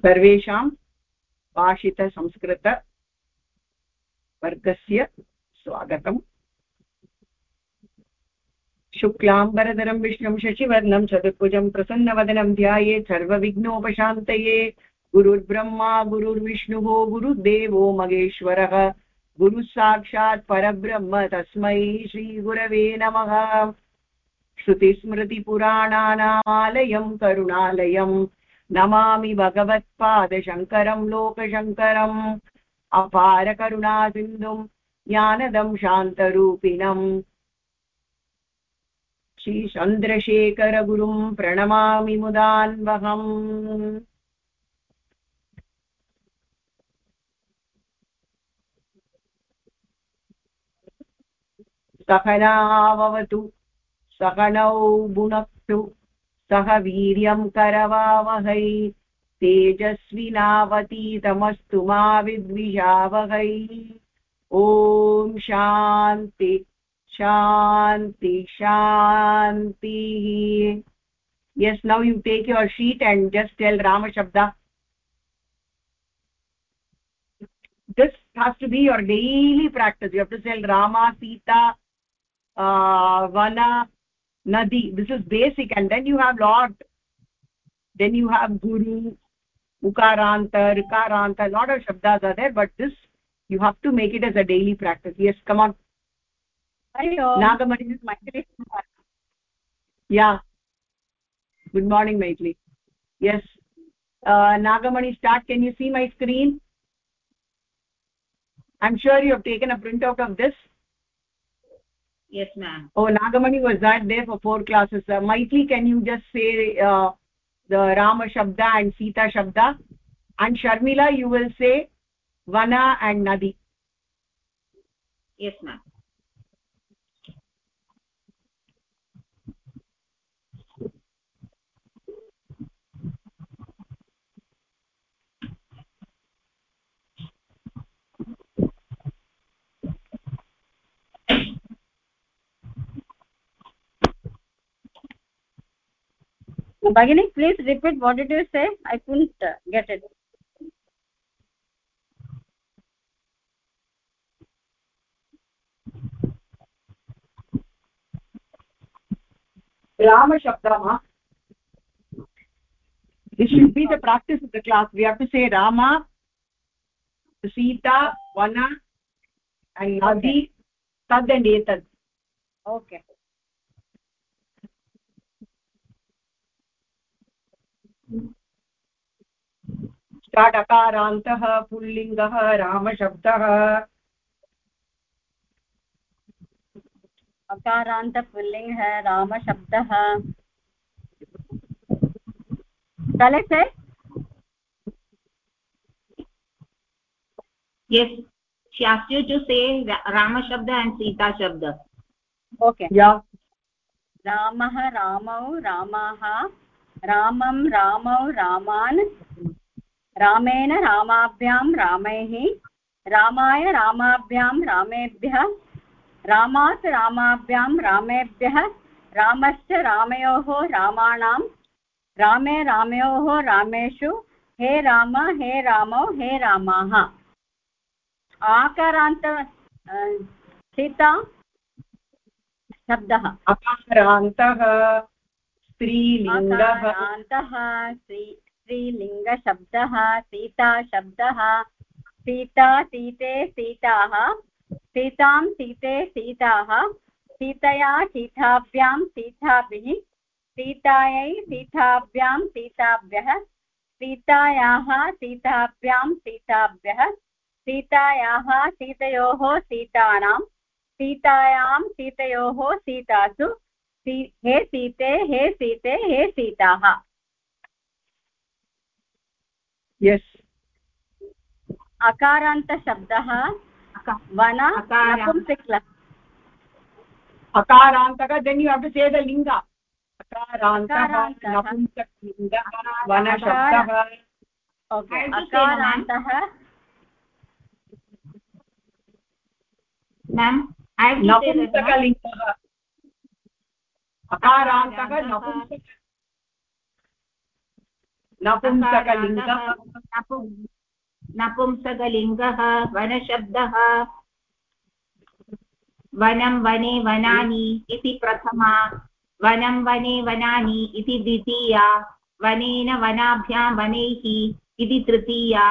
सर्वेषां भाषितसंस्कृतवर्गस्य स्वागतम्। शुक्लाम्बरधरं, विष्णुं, शशिवर्णं, चतुर्भुजं, प्रसन्नवदनं ध्याये, सर्वविघ्नोपशान्तये, गुरुर्ब्रह्मा, गुरुर्विष्णुः गुरुदेवो महेश्वरः गुरुः साक्षात् परब्रह्म तस्मै श्रीगुरवे नमः। श्रुतिस्मृतिपुराणानामालयं करुणालयं नमामि भगवत्पादशङ्करं लोकशङ्करम् अपारकरुणासिन्धुं ज्ञानदं शान्तरूपिणम्। श्रीचन्द्रशेखरगुरुं प्रणमामि मुदान्वहम्। सहनावतु सहनौ भुनक्तु। सह वीर्यम् करवावहै। तेजस्विनावतीतमस्तु मा विद्विषावहै। ॐ शान्ति शान्ति शान्तिः। Yes now you take your sheet and just tell रामशब्द this has to be your daily practice you have to say Rama Sita वना uh, nadi this is basic and then you have lot then you have guru ukaranta rikaranta a lot of shabdas are there but this you have to make it as a daily practice. Yes come on. Nagamani is maitri yeah. Good morning maitri yes. Uh, nagamani start. Can you see my screen? I'm sure you have taken a printout of this yes ma'am. Oh nagamani was that there for four classes uh, maitli can you just say uh, the rama shabda and sita shabda? And sharmila you will say vana and nadi. Yes ma'am Bagini, please repeat what did you say? I couldn't uh, get it. rama shabdama this should be the practice of the class. We have to say rama sita vana and nadi tad and etad. Okay स्टाटकारान्तः पुल्लिङ्गः रामशब्दः अकारान्त पुल्लिङ्ग है रामशब्दः correct है yes she asked you to say rama shabda and sita shabda okay yeah रामः रामौ रामाः रामं रामौ रामान् रामेण रामाभ्यां रामैः रामाय रामाभ्यां रामेभ्यः रामात् रामाभ्यां रामेभ्यः रामश्च रामयोः रामाणां रामे रामयोः रामेषु हे राम हे रामौ हे रामाः। आकारान्त सीता शब्दः। अकारान्तः स्त्रीलिङ्गः। स्त्रीलिङ्गशब्दः सीता शब्दः सीता, सीते, सीताः, सीतां, सीते, सीताः, सीतया, सीताभ्यां, सीताभिः, सीतायै, सीताभ्यां, सीताभ्यः, सीतायाः, सीताभ्यां, सीताभ्यः, सीतायाः, सीतयोः, सीतानां, सीतायां, सीतयोः, सीतासु हे सीते हे सीते, हे सीताः। यस् अकारान्तशब्दः। वन नपुंसक्ल अकारान्तः then you have to say the लिङ्ग अकारान्तः नपुंसकलिङ्गः वनशब्दः अकारान्तः। नपुंसकलिङ्गः। अकारान्तः नपुंसक नपुंसकलिङ्गः नपुंसकलिङ्गः वनशब्दः, वनं वने वनानि इति प्रथमा, वनं वने वनानि इति द्वितीया, वनेन वनाभ्यां वनैः इति तृतीया,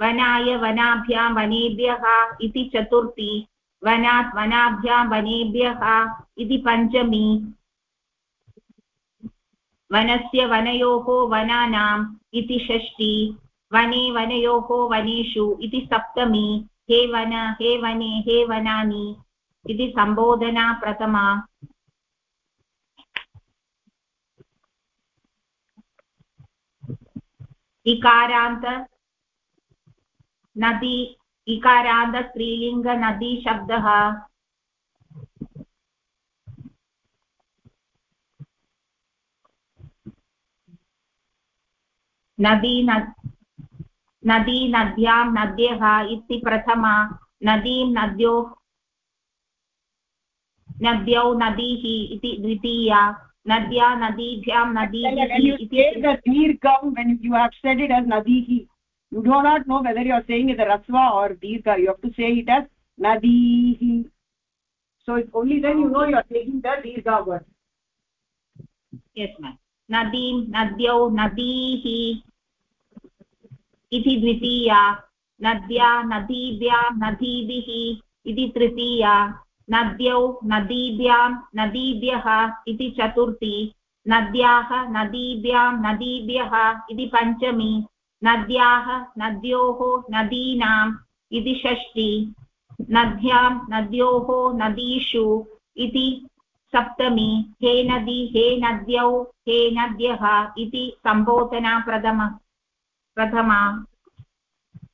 वनाय वनाभ्यां वनेभ्यः इति चतुर्थी, वनात् वनाभ्यां वनेभ्यः इति पञ्चमी वनस्य वनयोः वनानाम् इति षष्ठी, वने वनयोः वनेषु इति सप्तमी, हे वन, हे वने, हे वनानि इति सम्बोधना प्रथमा। इकारान्त नदी इकारान्त स्त्रीलिङ्ग शब्दः नदी नदी नद्यां नद्यः इति प्रथमा नदीं नद्यो नद्यौ नदीः इति द्वितीया nadibhyam nadihi the when you have said it as nadihi you do not know whether you are saying it as rasva or dirgha you have to say it as nadihi so it's only then you know you are taking the dirgha word yes ma'am nadim nadyau nadihi इति द्वितीया, नद्या, नदीभ्यां, नदीभिः, इति तृतीया, नद्यौ, नदीभ्यां, नदीभ्यः इति चतुर्थी, नद्याः, नदीभ्यां, नदीभ्यः इति पञ्चमी, नद्याः, नद्योः नदीनाम् इति षष्ठी, नद्यां, नद्योः, नदीषु इति सप्तमी, हे नदी, हे नद्यौ, हे नद्यः इति सम्बोधना प्रथम प्रथमा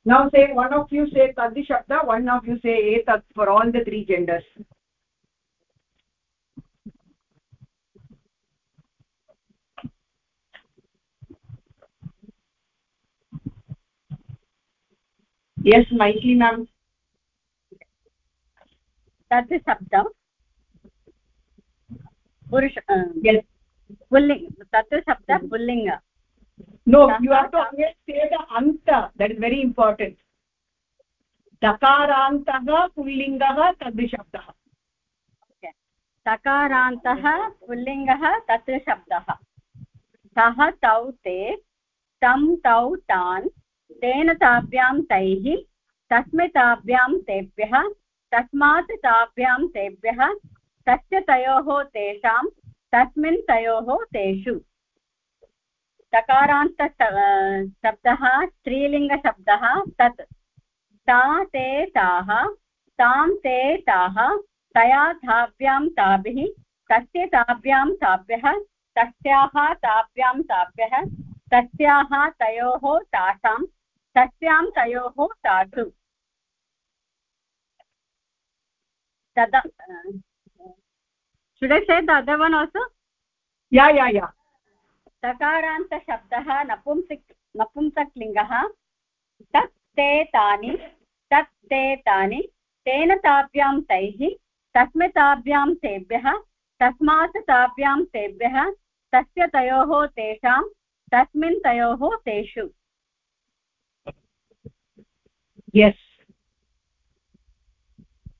now say one of you say tadhi shabda one of you say etat for all the three genders yes maitli ma'am तत् शब्दं पुरुष पुल्लिङ्ग तत् शब्द पुल्लिङ्ग no you have to always say the anta. That is very important. दकारान्तः पुल्लिङ्गः तद् शब्दः तकारान्तः पुल्लिङ्गः तत् सः तौ ते तं तौ तान् तेन ताभ्यां तैः तस्मै ताभ्यां तेभ्यः तस्मात् ताभ्यां तेभ्यः तस्य तयोः तेषां तस्मिन् तयोः तेषु तकारान्त शब्दः, स्त्रीलिङ्गशब्दः, तत् ता ते, ताः, तां, ते, ताः, तया, ताभ्यां, ताभिः, तस्य, ताभ्यां, ताभ्यः, तस्याः, ताभ्यां, ताभ्यः, तस्याः, तयोः, तासां, तस्यां, तयोः, तासु। तदा should i say the other one also? तकारान्तशब्दः नपुंसक्, नपुंसक्लिङ्गः। तत् ते तानि, तत् ते तानि, तेन ताभ्यां तैः, तस्मै ताभ्यां तस्मात् ताभ्यां तेभ्यः, तस्य तयोः तेषां, तस्मिन् तयोः तेषु।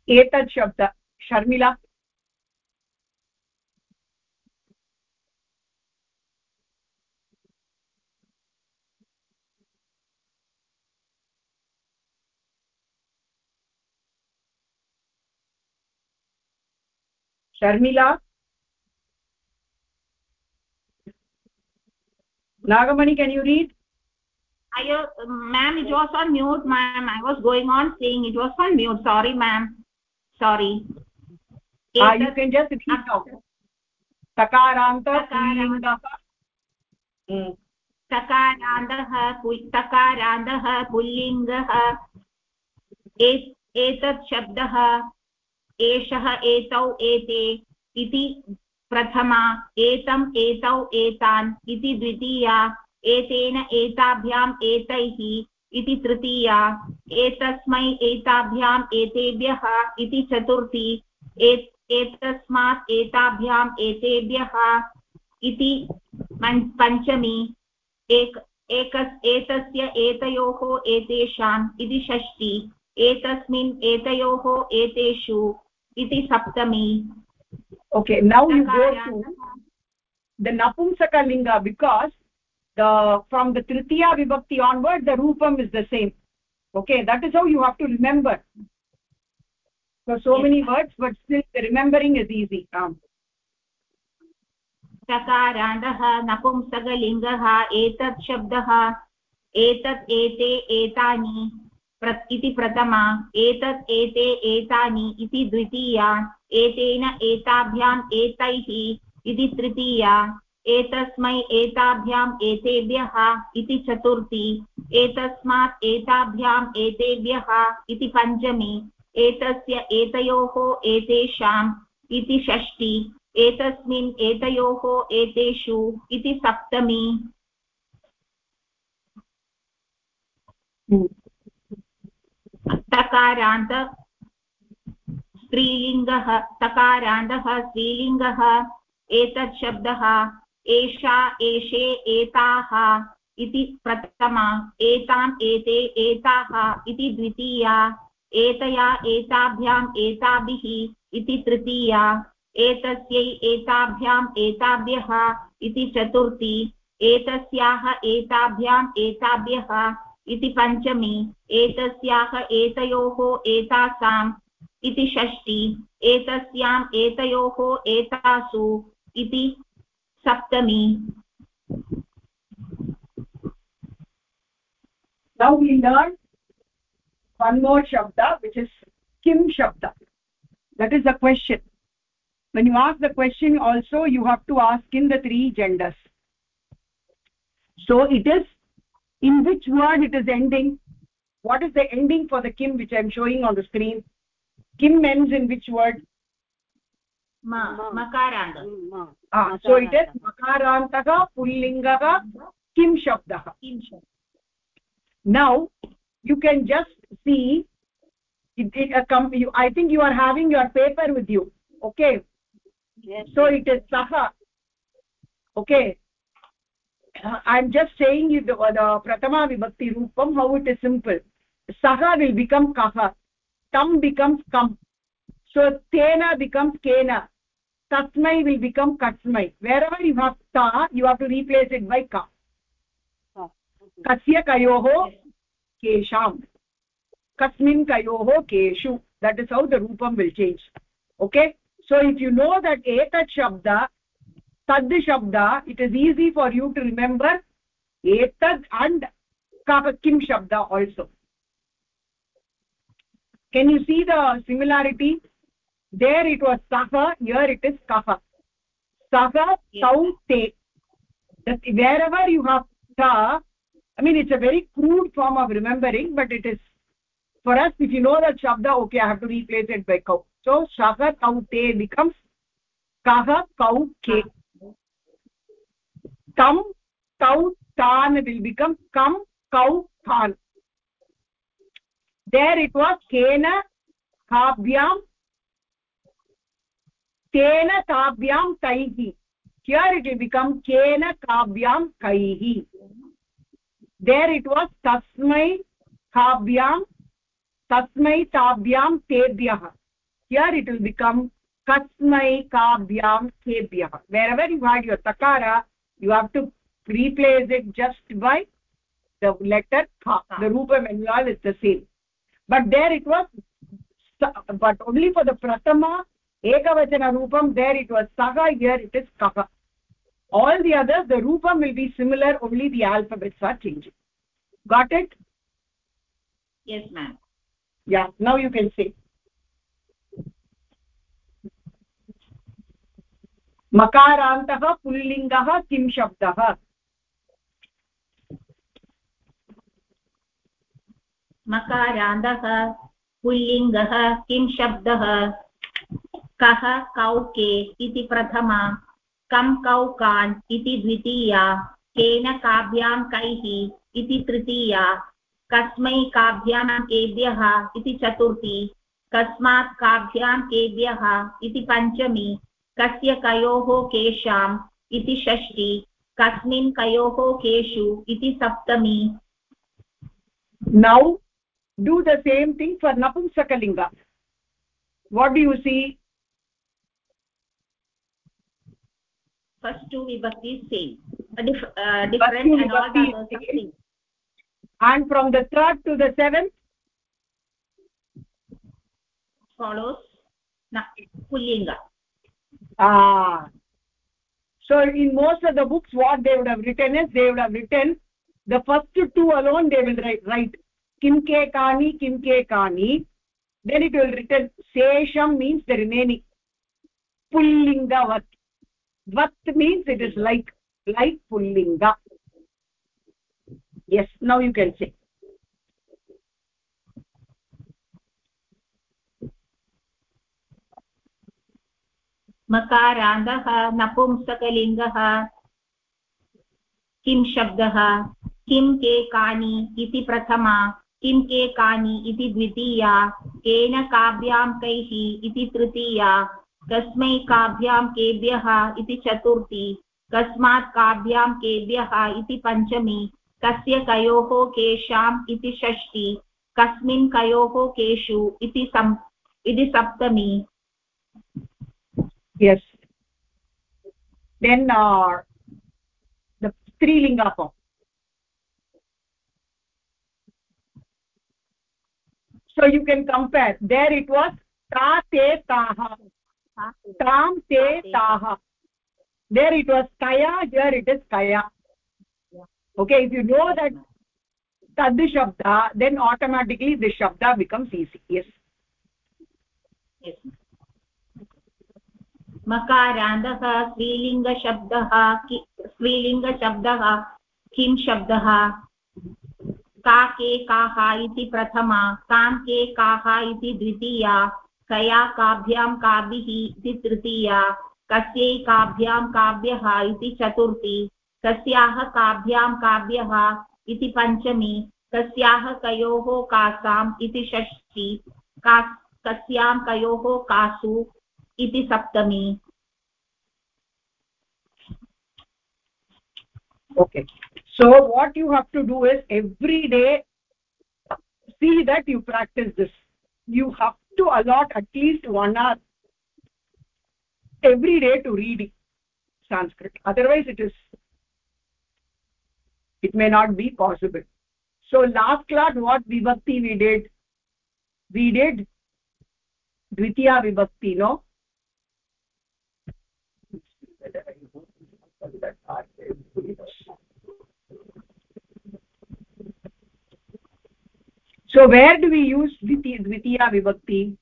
एतत् शब्द, Sharmila. Sharmila nagamani can you read i uh, ma'am it was on mute ma'am i was going on saying it was on mute sorry ma'am sorry ah you can just read out takaranta तकारान्तः तकारान्तः पुल्लिङ्गः एतत् शब्दः एषः एतौ एते इति प्रथमा, एतम् एतौ एतान् इति द्वितीया, एतेन एताभ्याम् एतैः इति तृतीया, एतस्मै एताभ्याम् एतेभ्यः इति चतुर्थी एतस्मात् एताभ्याम् एतेभ्यः इति पञ्चमी, एक, एकस्, एतस्य एतयोः एतेषाम् इति षष्टि एतस्मिन् एतयोः एतेषु इति सप्तमी okay now you go to the napumsaka linga because the from the tritiya vibhakti onward the roopam is the same okay that is how you have to remember so yes. many words but still the remembering is easy um सकारान्तः नपुंसकलिङ्गः एतत् शब्दः एतत् एते एतानि इति प्रथमा, एतत्, एते, एतानि, इति द्वितीया, एतेन, एताभ्याम्, एतैः, इति तृतीया, एतस्मै, एताभ्याम्, एतेभ्यः, इति चतुर्थी, एतस्मात्, एताभ्याम्, एतेभ्यः, इति पञ्चमी, एतस्य, एतयोः, एतेषाम्, इति षष्टि एतस्मिन्, एतयोः, एतेषु, इति सप्तमी। तकारान्त स्त्रीलिङ्गः, तकारान्तः स्त्रीलिङ्गः एतत् शब्दः एषा, एषे, एताः इति प्रथमा, एताम्, एते, एताः इति द्वितीया, एतया, एताभ्याम्, एताभिः इति तृतीया, एतस्यै, एताभ्याम्, एताभ्यः इति चतुर्थी, एतस्याः, एताभ्याम्, एताभ्यः इति पञ्चमी एतस्याः एतयोः एतासाम् इति षष्टि एतस्याम् एतयोः एतासु इति सप्तमी now we learn one more shabda which is kim shabda that is the question when you ask the question also you have to ask in the three genders so it is in which word it is ending? What is the ending for the kim which i am showing on the screen? Kim ends in which word ma makaranta ah so it is makarantah pullingah kim shabdah. Kim now you can just see it, it uh, come you i think you are having your paper with you okay? Yes. So it is saha okay uh, i'm just saying you the, the pratama vibhakti roopam how it is simple saha will become kaha tam becomes kam so tena becomes kena tasmai will become kasmai wherever you have ta you have to replace it by ka kasya kayoho kesham kasmin kayoho keshu that is how the roopam will change okay so if you know that etat shabda tad shabda it is easy for you to remember etad and kim shabda also. Can you see the similarity? There it was saha here it is kaha saha tau te. That wherever you have ta i mean it's a very crude form of remembering but it is for us if you know that shabda okay i have to replace it by kau so shah kau te becomes kah kau ke tam tau tan will become kam kau than there it was kena kabhyam tena tabhyam taihi here it will become kena kabhyam kaihi there it was tasmai kabhyam tasmai tabhyam tebhyah here it will become kasmai kabhyam tebhyah wherever you had your takara you have to replace it just by the letter ka the roopam and all is the same. But there it was but only for the pratama ekavachana roopam there it was. Saga here it is kaha all the others the roopam will be similar only the alphabets are changing. Got it? Yes ma'am. Yeah now you can say मकारान्तः, पुल्लिङ्गः, किं शब्दः? मकारान्तः, पुल्लिङ्गः, किं शब्दः? कः, कौके इति प्रथमा। कं, कौकान् इति द्वितीया। केन काभ्यां कैः इति तृतीया। कस्मै काभ्यां केभ्यः इति चतुर्थी। कस्मात् काभ्यां केभ्यः इति पञ्चमी। कस्य कयोः केषाम् इति षष्टि कस्मिन् कयोः केषु इति सप्तमी। Now do the same thing for नपुंसकलिङ्ग what you see first two विभक्ति same and from the third to the seventh? Follows. Na pullinga. Ah so in most of the books what they would have written is they would have written the first two alone they will write write. Kim ke kani kim ke kani then it will written sesham means the remaining. Pullinga vat. Vat means it is like like pullinga. Yes now you can say मकारान्तः नपुंसकलिङ्गः, किं शब्दः, किं के कानि इति प्रथमा, किं के कानि इति द्वितीया, केन काभ्यां कैः इति तृतीया, कस्मै काभ्यां केभ्यः इति चतुर्थी, कस्मात् काभ्यां केभ्यः इति पञ्चमी, कस्य कयोः केषाम् इति षष्टि कस्मिन् कयोः केषु इति सम्, इति सप्तमी yes. Then uh, the strilinga form. So you can compare. There it was ta te taha tam te taha there it was kaya here it is kaya. Okay if you know that tad shabda then automatically this shabda becomes easy. Yes. Yes मकारान्तः स्त्रीलिङ्गशब्दः स्त्रीलिङ्गशब्दः किं शब्दः? का के काः इति प्रथमा, कां के काः इति द्वितीया, कया काभ्यां काभिः इति तृतीया कस्यै काभ्यां काभ्यः इति चतुर्थी, कस्याः काभ्यां काभ्यः इति पञ्चमी, कस्याः कयोः कासाम् इति षष्ठी का कस्यां कयोः कासु iti saptami okay. So what you have to do is every day see that you practice this. You have to allot at least one hour every day to read sanskrit. Otherwise it is it may not be possible. So last class what vibhakti we did? We did dvitiya vibhakti no so where do we use dvitiya vibhakti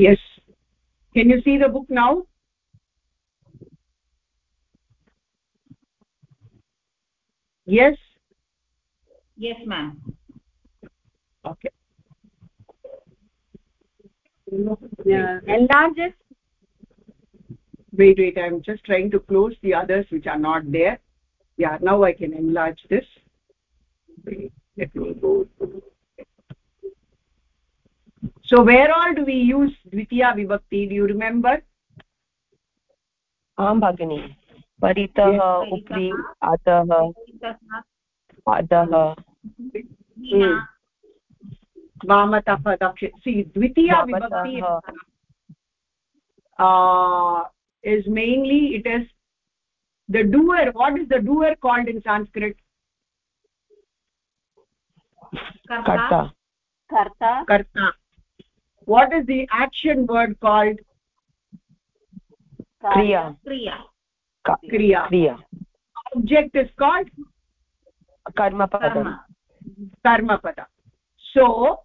yes. Can you see the book now? Yes? Yes ma'am. Okay. Yeah. enlarge it wait wait i'm just trying to close the others which are not there. Yeah now i can enlarge this. Let me go so where all do we use dvitiya vibhakti do you remember आं भगिनि परितः उपरि अधः अधः वामतः दक्ष सी द्वितीया vibhakti uh, is mainly it is the doer what is the doer called in sanskrit कर्ता karta karta what is the action word called? Kriya. Kriya. Kriya. Kriya. Object is called? Karma pada karma. Pada so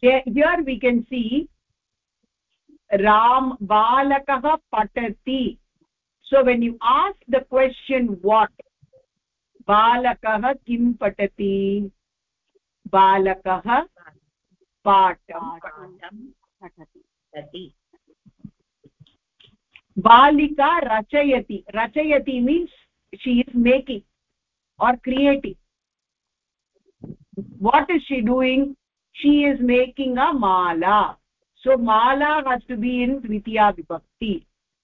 here we can see ram balakah patati. So when you ask the question what? Balakah kim patati? बालकः पाठं। पठति। बालिका रचयति। रचयति means she is making or creating what is she doing she is making a Mala so माला has to be in द्वितीया विभक्ति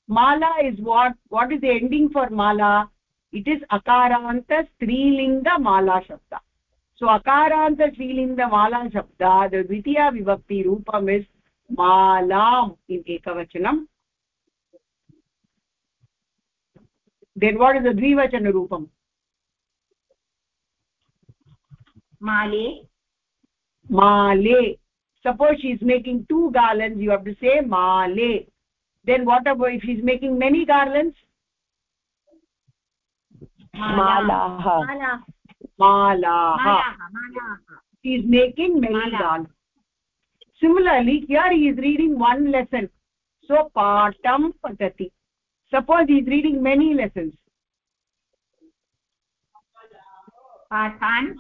माला is what what is ending for Mala it is अकारान्त स्त्रीलिङ्गमाला शब्दः सो अकारान्त श्रीलिङ्गमाला शब्दाद् द्वितीया विभक्ति रूपम् इस् मालाम् इति एकवचनम् देन् वाट् इस् द्विवचनरूपम् माले माले suppose she is making two garlands you have say Male then what Abu if is making many garlands malaha he is making many garlands similarly here he is reading one lesson so patam patati suppose he is reading many lessons patan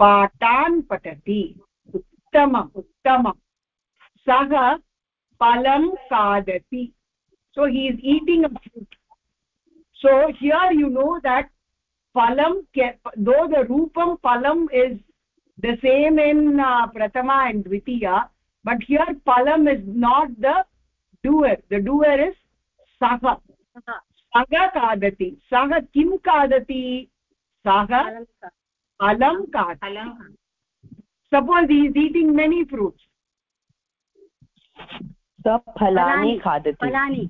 पाठान् पठति उत्तमम् उत्तमं सः फलं खादति so he is eating a fruit so here you know that phalam though the roopam phalam is the same in uh, prathama and dvitiya but here phalam is not the doer the doer is saha saga kadati saha kim kadati saha phalam kadati phalam suppose he is eating many fruits स फलानि खादति फलानि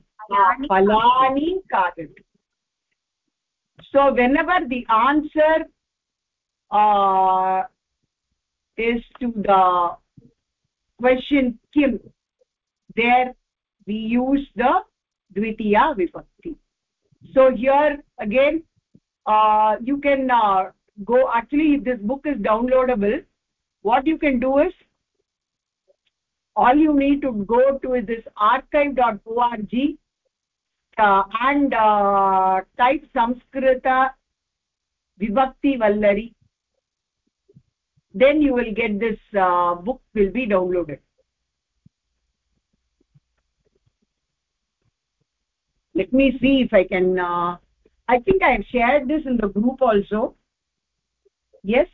phalani kadati so whenever the answer uh, is to the question kim there we use the dvitiya vibhakti. So here again uh, you can uh, go actually if this book is downloadable what you can do is all you need to go to this archive.org and uh, type samskrita vibhakti vallari. Then you will get this uh, book will be downloaded. Let me see if i can uh, i think i have shared this in the group also. Yes.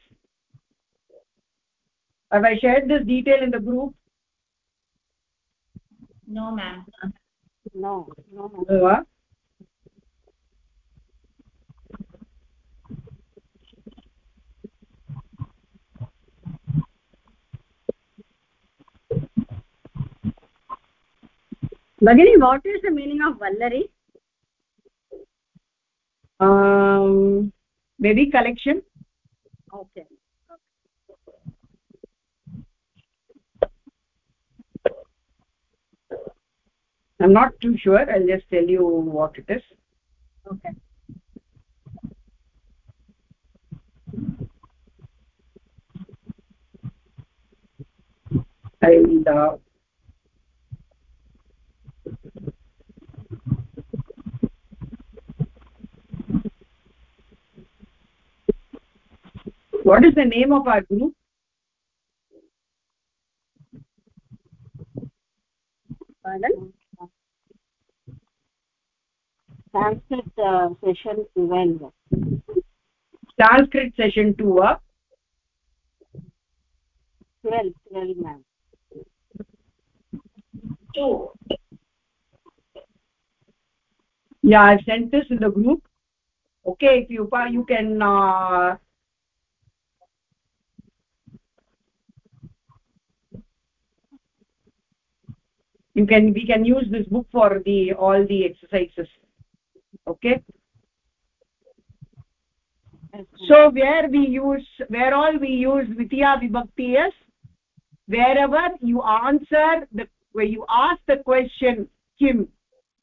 Have i shared this detail in the group? No ma'am no no no. no bagini what is the meaning of vallari um maybe collection okay i'm not too sure. I'll just tell you what it is. Okay. And uh, what is the name of our group? Pardon? Sanskrit uh, session 12. sanskrit session 2 uh, 12, 12 ma'am. two yeah i've sent this in the group okay if you you can uh, you can we can use this book for the all the exercises okay so where we use where all we use vidya vibhakti is wherever you answer the where you ask the question kim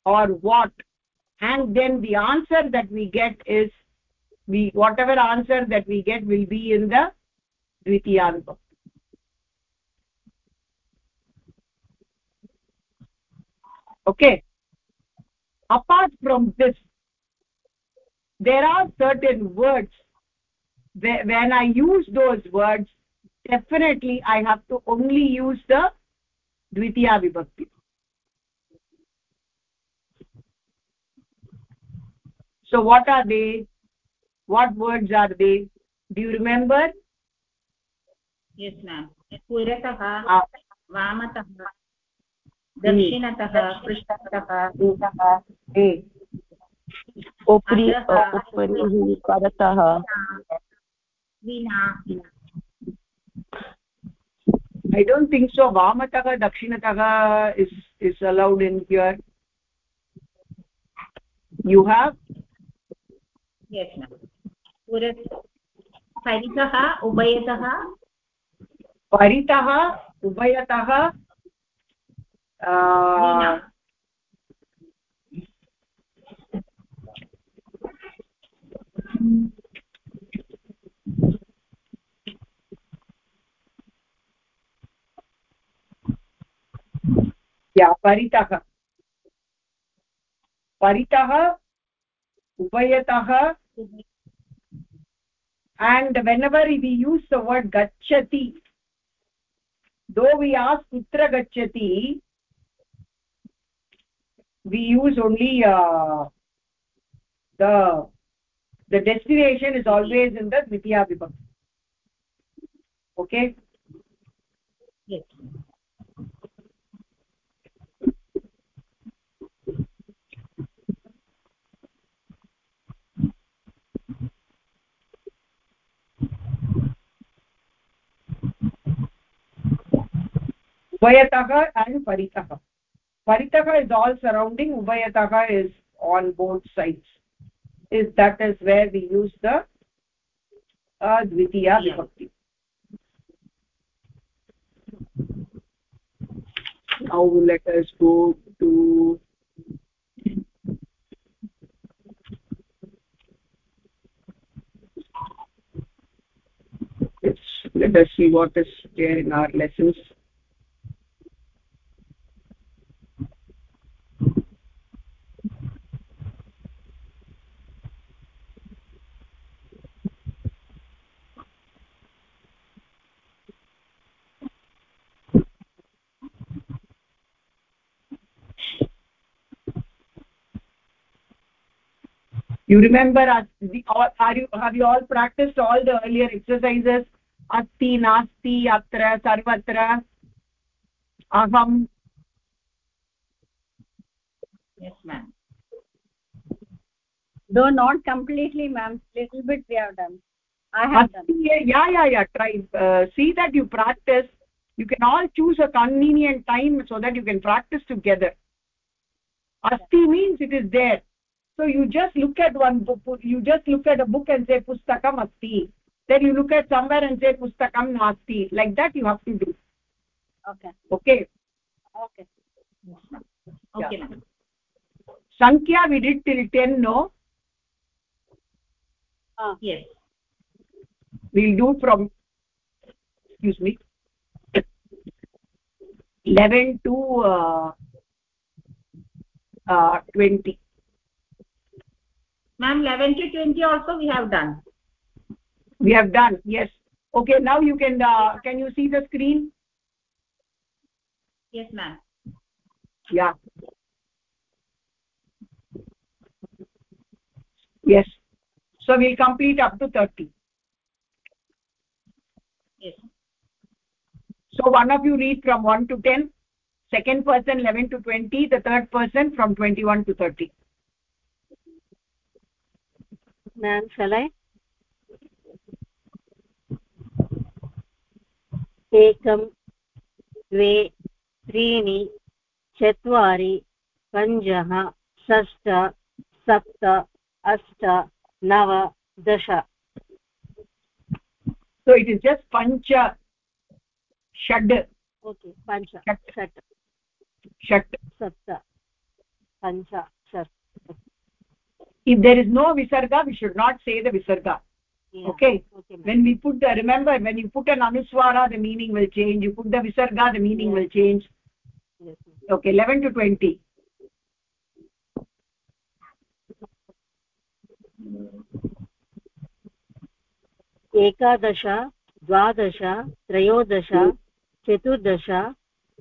or what and then the answer that we get is we whatever answer that we get will be in the dvitiya vibhakti. Okay apart from this there are certain words when i use those words definitely i have to only use the dvitiya vibhakti so what are they what words are they do you remember yes ma'am puratah vamatah दक्षिणतः पृष्ठतः उपरि उपरिः परतः I don't think so वामतः दक्षिणतः is is allowed in your you have परितः उभयतः। परितः उभयतः या परितः। परितः, उभयतः and whenever we use the word गच्छति दो वि आस् कुत्र गच्छति we use only the the destination is always in the द्वितीया विभक्ति okay ubhayatah and paritah paritah is all surrounding. Ubhayatah is on both sides. Is that is where we use the uh, dvitiya vibhakti now let us go to let us see what is there in our lessons you remember the, are you have you all practiced all the earlier exercises? Asti nasti atra sarvatra aham. Yes ma'am. Though not completely ma'am little bit we have done. I have asti, done yeah yeah yeah try uh, see that you practice. You can all choose a convenient time so that you can practice together. Asti means it is there so you just look at one book you just look at a book and say pustakam asti. Then you look at somewhere and say pustakam nasti. Like that you have to do. Okay. Okay? Okay. Okay ma'am. Sankhya we did till 10 no? Ah. Yes. We'll do from excuse me. 11 to uh, uh, 20 ma'am 11 to 20 also we have done. We have done yes. Okay now you can uh, can you see the screen? Yes ma'am. Yeah. Yes. So we'll complete up to 30 yes. So one of you read from 1 to 10 second person 11 to 20 the third person from 21 to 30 ma'am shall i? एकं द्वे त्रीणि चत्वारि पञ्चः षष्ट सप्त अष्ट नव दश। So it is just pancha shad. षट् षट् shat सप्त पञ्च षट् if there is no visarga we should not say the visarga Yeah. okay okay when we put the remember when you put an anuswara the meaning will change you put the visarga the meaning Yeah. will change yes okay 11 to 20 एकादश द्वादश त्रयोदश चतुर्दश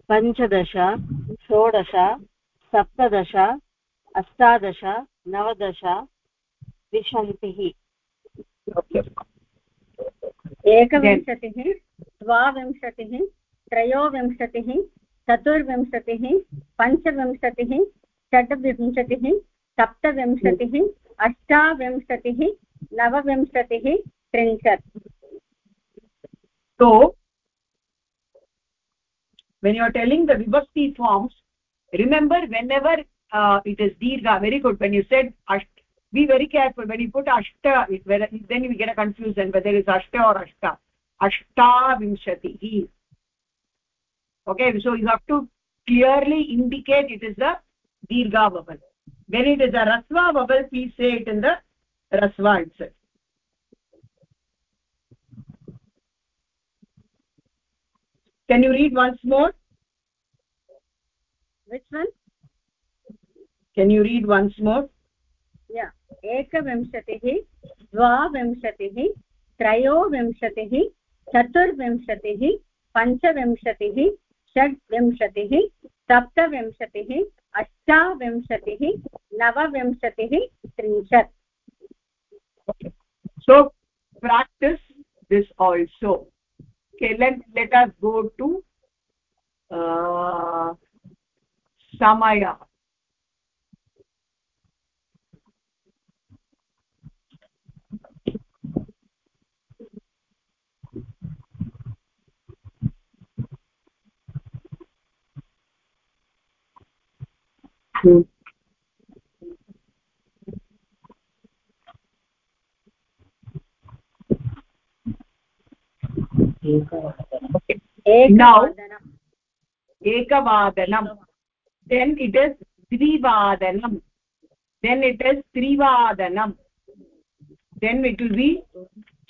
पञ्चदश षोडश सप्तदश अष्टादश नवदश विंशतिः। एकविंशतिः द्वाविंशतिः त्रयोविंशतिः चतुर्विंशतिः पञ्चविंशतिः षड्विंशतिः सप्तविंशतिः अष्टाविंशतिः नवविंशतिः त्रिंशत्। So when you are telling the vibhakti forms remember whenever uh, it is dirgha very good. When you said asht be very careful. When you put ashta it, whether, then you get a confusion whether it's ashta or ashta ashta vimshatihi okay so you have to clearly indicate it is the dirgha vowel. When it is a rasva vowel please say it in the rasva itself. Can you read once more? Which one can you read once more yeah एकविंशतिः द्वाविंशतिः त्रयोविंशतिः चतुर्विंशतिः पञ्चविंशतिः षड्विंशतिः सप्तविंशतिः अष्टाविंशतिः नवविंशतिः त्रिंशत् so practice this also okay let let us go to uh, samaya Hmm. ekavadanam then it is dvivadanam then it is trivadanam then it will be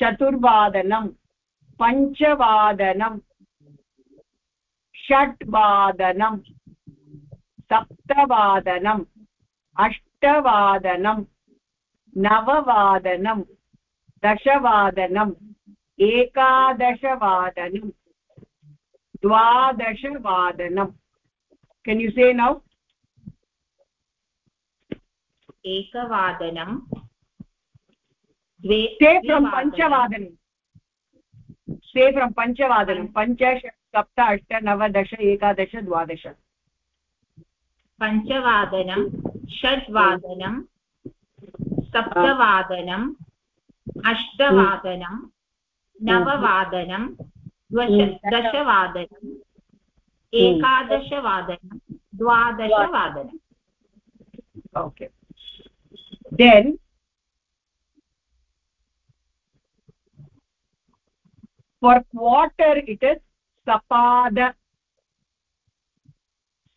chaturvadanam panchavadanam षट्वादनं सप्तवादनम् अष्टवादनं नववादनं दशवादनम् एकादशवादनं द्वादशवादनं can you say now? एकवादनं द्वे say from द्विवादनं, panchavadanam say from panchavadanam pancha षट् सप्त अष्ट नव दश एकादश द्वादश. पञ्चवादनं, षड्वादनं सप्तवादनम् अष्टवादनं, नववादनं, द्वश दशवादनम् एकादशवादनं द्वादशवादनम् okay. Then, for quarter it is sapada.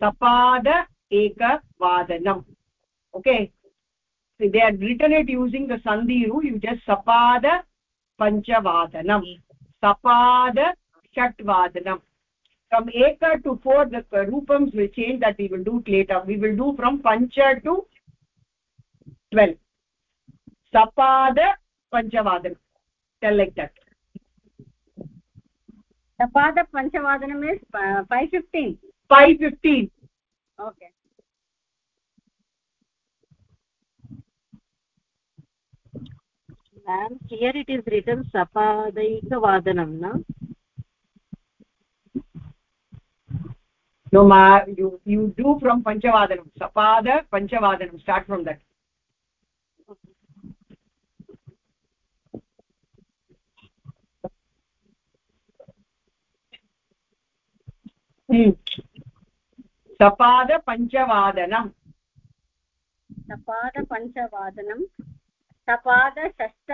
Sapada so they are written it using the sandhi rule you just sapada panchavadanam sapada shatvadanam from eka to 4 the rupams will change that we will do later we will do from pancha to 12 sapada panchavadana tell like that sapada panchavadana is uh, 515 515 okay ma'am here it is written sapadaika vadanam na no ma you you do from panchavadanam sapada panchavadanam start from that hmm sapada panchavadanam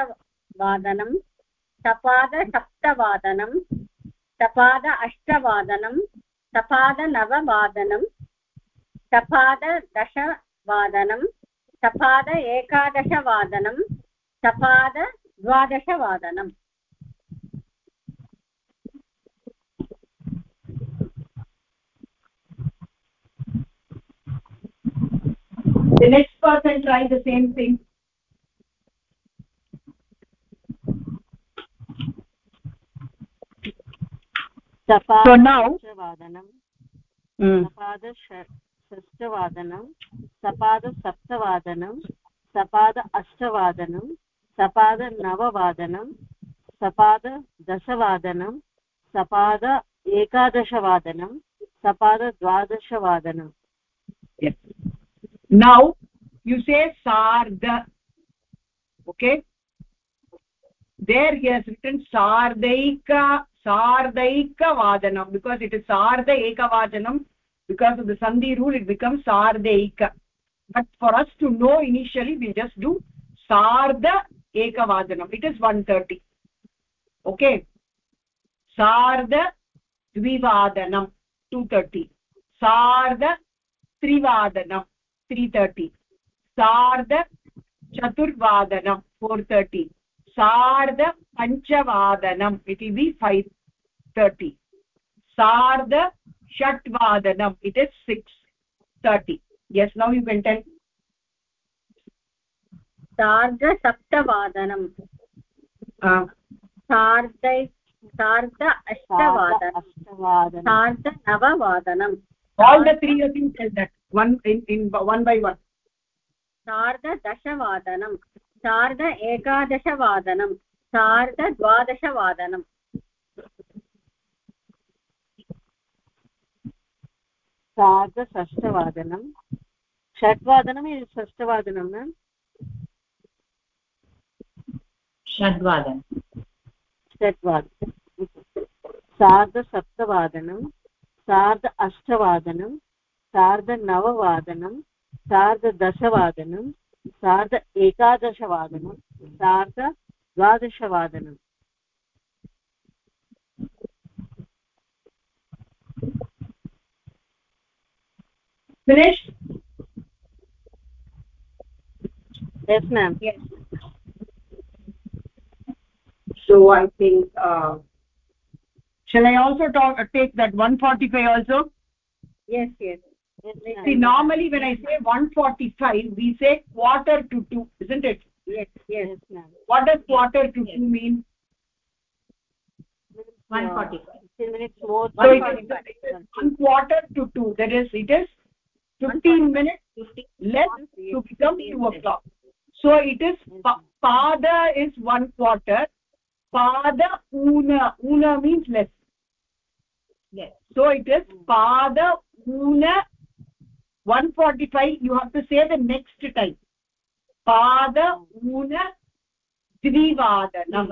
सपाद पञ्चवादनं सपाद अष्टवादनं सपाद नववादनं सपाद दशवादनं सपाद एकादशवादनं सपाद द्वादशवादनम् the next person try the same thing. So now mm. सपाद षष्ठवादनं सपाद सप्तवादनं सपाद अष्टवादनं सपाद नववादनं सपाद दशवादनं सपाद एकादशवादनं सपाद द्वादशवादनं yes. Now you say sarda okay? There he has written sardaika because it is sarda ekavadanam because of the sandhi rule it becomes sardaika but for us to know initially we just do sarda ekavadanam it is 130 okay sarda dvivadanam 230 sarda trivadanam 330 सार्ध चतुर्वादनं 430 सार्ध पञ्चवादनम् it will be five thirty सार्ध षट्वादनम् it is six thirty yes now you can tell सार्धसप्तवादनं सार्ध सार्ध अष्टवादनं सार्धनववादनम् all the three of you tell that. One in in one by one. सार्धदशवादनं सार्ध एकादशवादनं सार्धद्वादशवादनम् सार्धषष्ठवादनं षड्वादनं षष्ठवादनं न षड्वादनं। षड्वादनं। सार्धसप्तवादनं सार्ध अष्टवादनं सार्धनववादनं सार्धदशवादनं सार्ध एकादशवादनं सार्धद्वादशवादनम् finished yes ma'am yes so i think uh, shall i also talk uh, take that 145 also yes yes yes see normally when i say 145 we say quarter to 2 isn't it? Yes yes yes ma'am. What does quarter to 2 mean? 145 15 minutes more. So it is, it is one quarter to 2 that is it is 15 minutes 50 less to become 2 o'clock. So it is pa pada is one quarter. Pada una una means less. Yes. So it is pada una 145 you have to say the next time pada una dvivadanam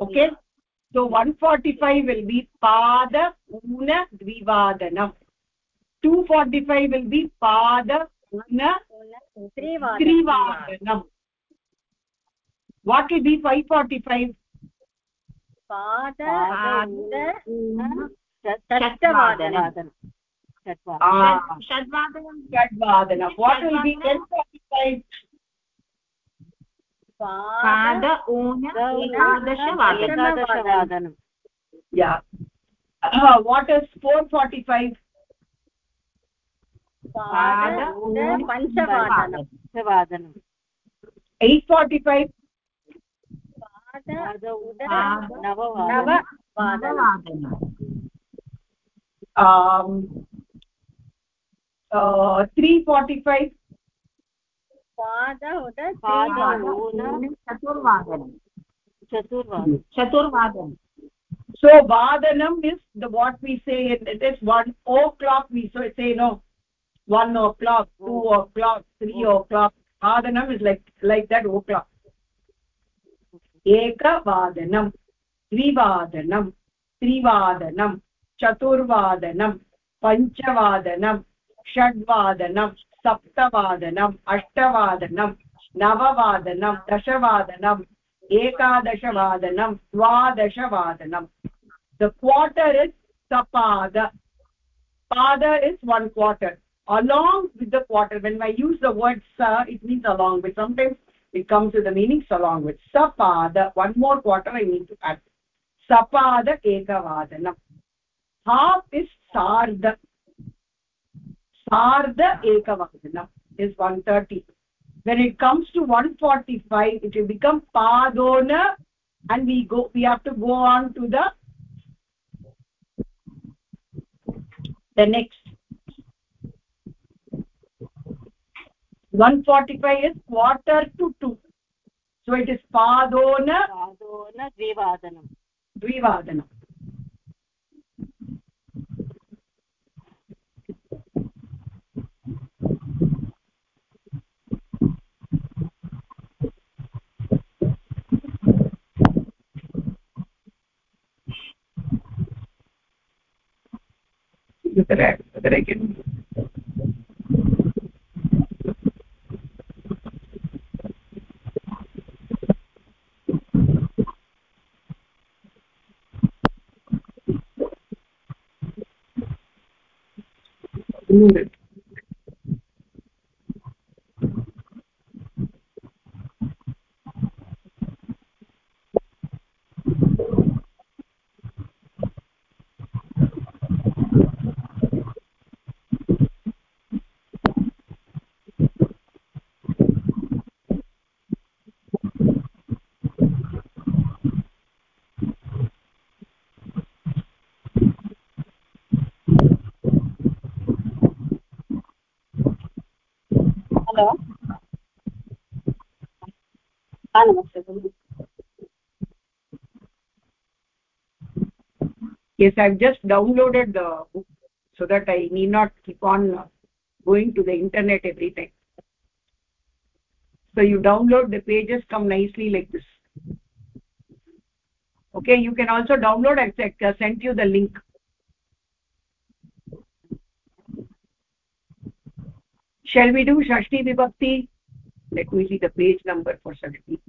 okay so 145 will be pada una dvivadanam 245 will be pada una त्रिवादनं trivadanam what will be 545 पाद षड्वादनं षड्वादनं ah षड्वादनं षड्वादनं what will be 1045 पाद ऊन एकादशवादनं एकादशवादनं yeah. Uh, what is 445 पञ्चवादनं पञ्चवादनम् 845 पाद उद पाद नववादनम् नववादनं um uh 345 पाद उद पाद ऊन चतुर्वादनं चतुर्वादनं चतुर्वादनं so vadanam is the what we say it is one o'clock we so say no one o'clock two o'clock three o'clock vadanam is like like that o'clock एकवादनं द्विवादनं त्रिवादनं चतुर्वादनं पञ्चवादनं षड्वादनं सप्तवादनम् अष्टवादनं नववादनं दशवादनम् एकादशवादनं द्वादशवादनं the quarter is sapada pada is one quarter along with the quarter when i use the word sa it means along with sometimes it comes with the meanings along with sapada one more quarter i need to add sapada ekavadanam half is sarda sarda ekavadanam is 130 when it comes to 145 it will become padona and we go we have to go on to the the next 145 is quarter to 2 so it is padona पादोन द्विवादनं द्विवादनम् whether I, whether I can remove Yes, I've just downloaded the book so that I need not keep on uh, going to the internet every time. So you download, the pages come nicely like this. Okay, you can also download, I uh, sent you the link. Shall we do Shashti Vibhakti? let me see the page number for 17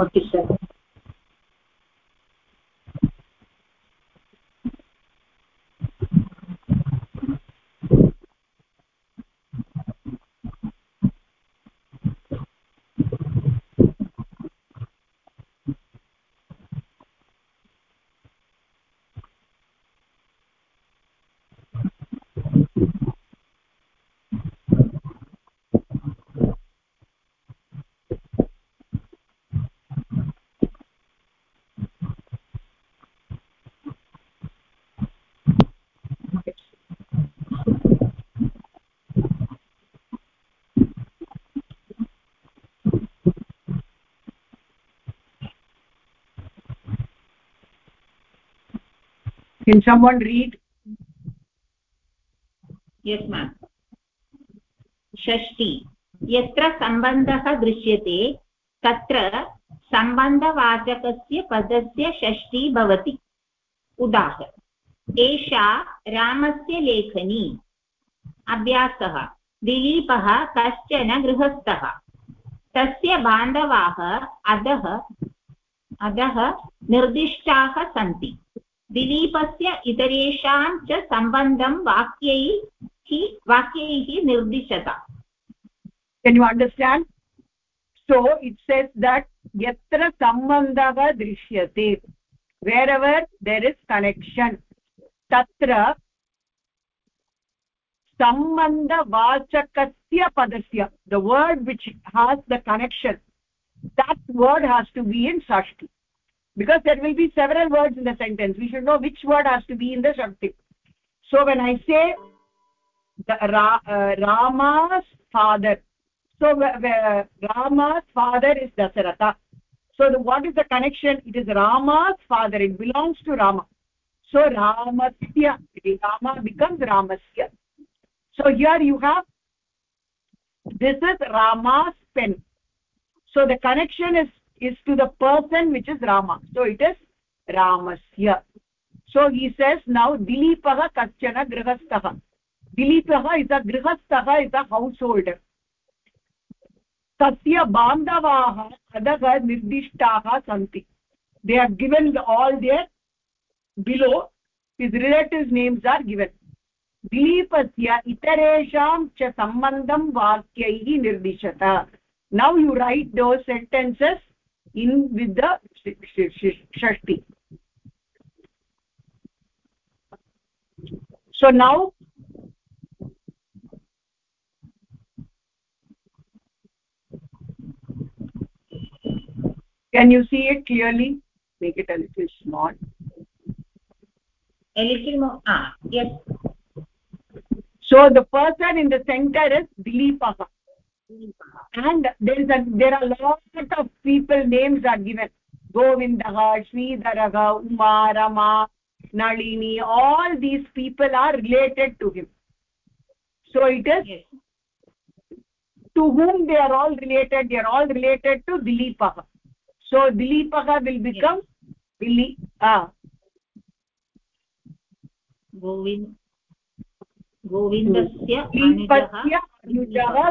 forty seven can someone read? Yes ma'am षष्टि यत्र सम्बन्धः दृश्यते तत्र सम्बन्धवाचकस्य पदस्य षष्ठी भवति उदाहरण एषा रामस्य लेखनी अभ्यासः दिलीपः कश्चन गृहस्थः तस्य बान्धवाः अधः अधः निर्दिष्टाः सन्ति दिलीपस्य इतरेषां च सम्बन्धं वाक्यैः वाक्यैः निर्दिशत can you understand so it says that yatra sambandha drishyate wherever there is connection tatra sambandhavachakasya padasya the word which has the connection that word has to be in shashti because there will be several words in the sentence. We should know which word has to be in the shakti. So when i say the Ra, uh, rama's father so uh, rama's father is dasaratha so the, what is the connection? It is rama's father. It belongs to rama. So ramasya rama becomes ramasya. So here you have this is rama's pen. So the connection is is to the person which is rama so it is ramasya so he says now dilipah kachana grihastha dilipah is a grihastha is a householder तस्य बान्धवाः अधः निर्दिष्टाः सन्ति they are given all their below his relatives names are given दिलीपस्य इतरेषां च सम्बन्धं वाक्यैः निर्दिशत now you write those sentences in with the shashti so now can you see it clearly? Make it a little small. A little more ah yes. So the person in the center is dilipah and there is a there are lot of people names are given govindah sridharah uma rama nalini all these people are related to him so it is yes. to whom they are all related they are all related to dilipah so dilipah will become dili ah Govind गोविन्दस्य दीपस्य अनुजः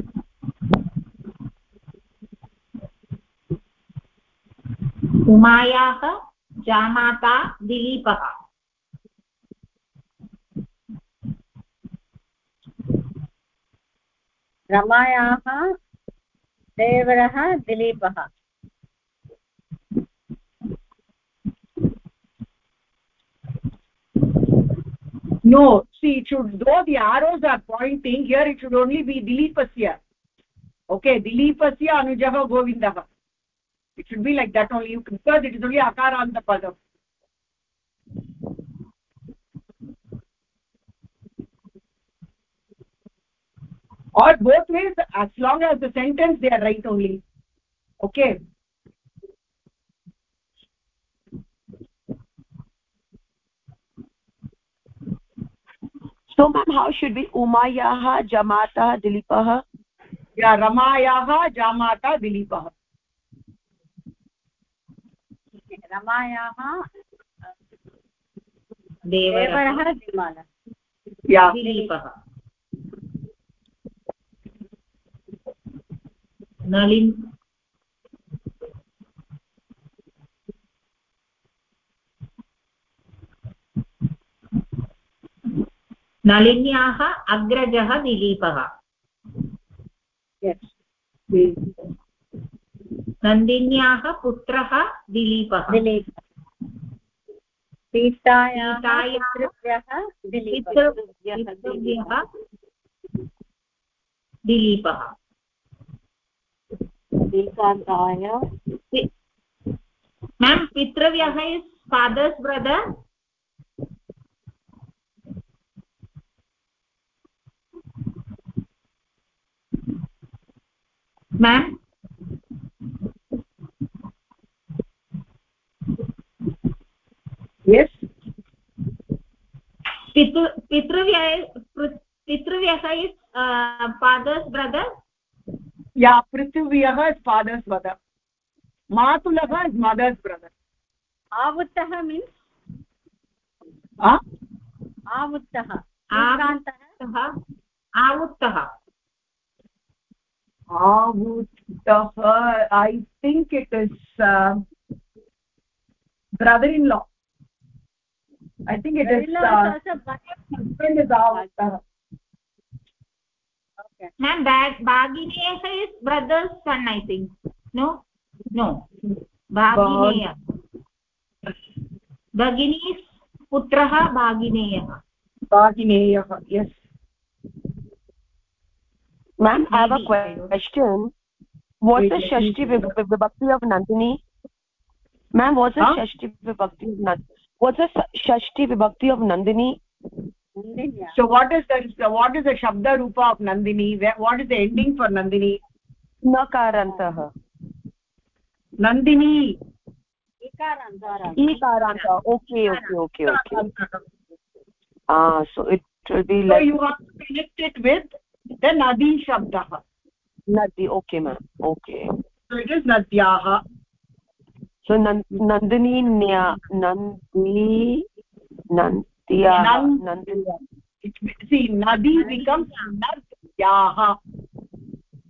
उमायाः जामाता दिलीपः रमायाः देवरः दिलीपः no see it should though the arrows are pointing here it should only be dilipasya okay dilipasya anujah govindah it should be like that only you because it is only akaranta padam or both ways as long as the sentence they are right only okay so ma'am how should be umayah jamata dilipah या रमायाः जामाता दिलीपः रमायाः देवरः। दिमालः नलिन्। नलिन्याः अग्रजः दिलीपः। नन्दिन्याः पुत्रः दिलीपः। दिलीप। दिलीपः। Ma'am पितृव्यः is father's brother ma'am yes. पितृ पितृव्यः पितृव्यः is father's brother या पृथिव्यः इस् फादर्स् brother. मातुलः इस् मदर्स् ब्रदर् आवुत्तः मीन्स् आवुत्तः श्रीकान्तः सः आवुत्तः आवुत्तः I think it is brother in law i think it is uh, is husband is avutah Okay. Ma'am भागिनेयः is brother's son I think no no भागिनेय भगिनी पुत्रः भागिनेयः bhagineyah yes ma'am i have a I question what's the Wait, let me shashti vibhakti of nandini ma'am what's the Huh? shashti vibhakti of nandini what's the shashti vibhakti of nandini Nandini, so what is the what is the shabda rupa of nandini Where, what is the ending for nandini nakarantah nandini ईकारान्तारान् ikaranta okay okay okay okay ah so it will be so like you have to connect it with the nadi shabdah nadi okay ma'am okay so it is nadyah सो नन्दिनी न्या नन्दी नन्द्या नन्दी विकम्याः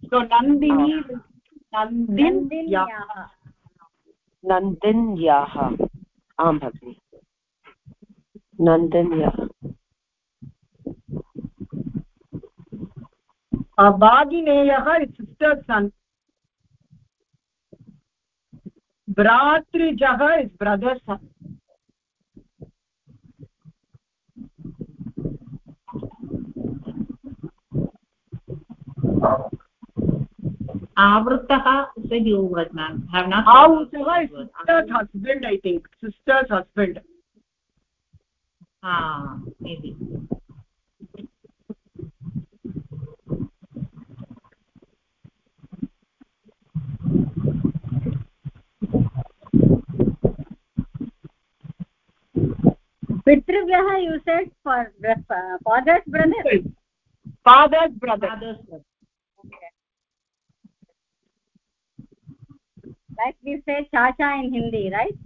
सो नन्दिनी नन्दिन्याः आं भगिनि नन्दिन्याः भागिनेयः sister son bhratrijah is brother's son आवृतः is a new word ma'am have not avutah is sister's husband i think sister's husband ah maybe पितृव्यः you said father's brother father's like you said chacha in Hindi right